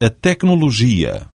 a tecnologia.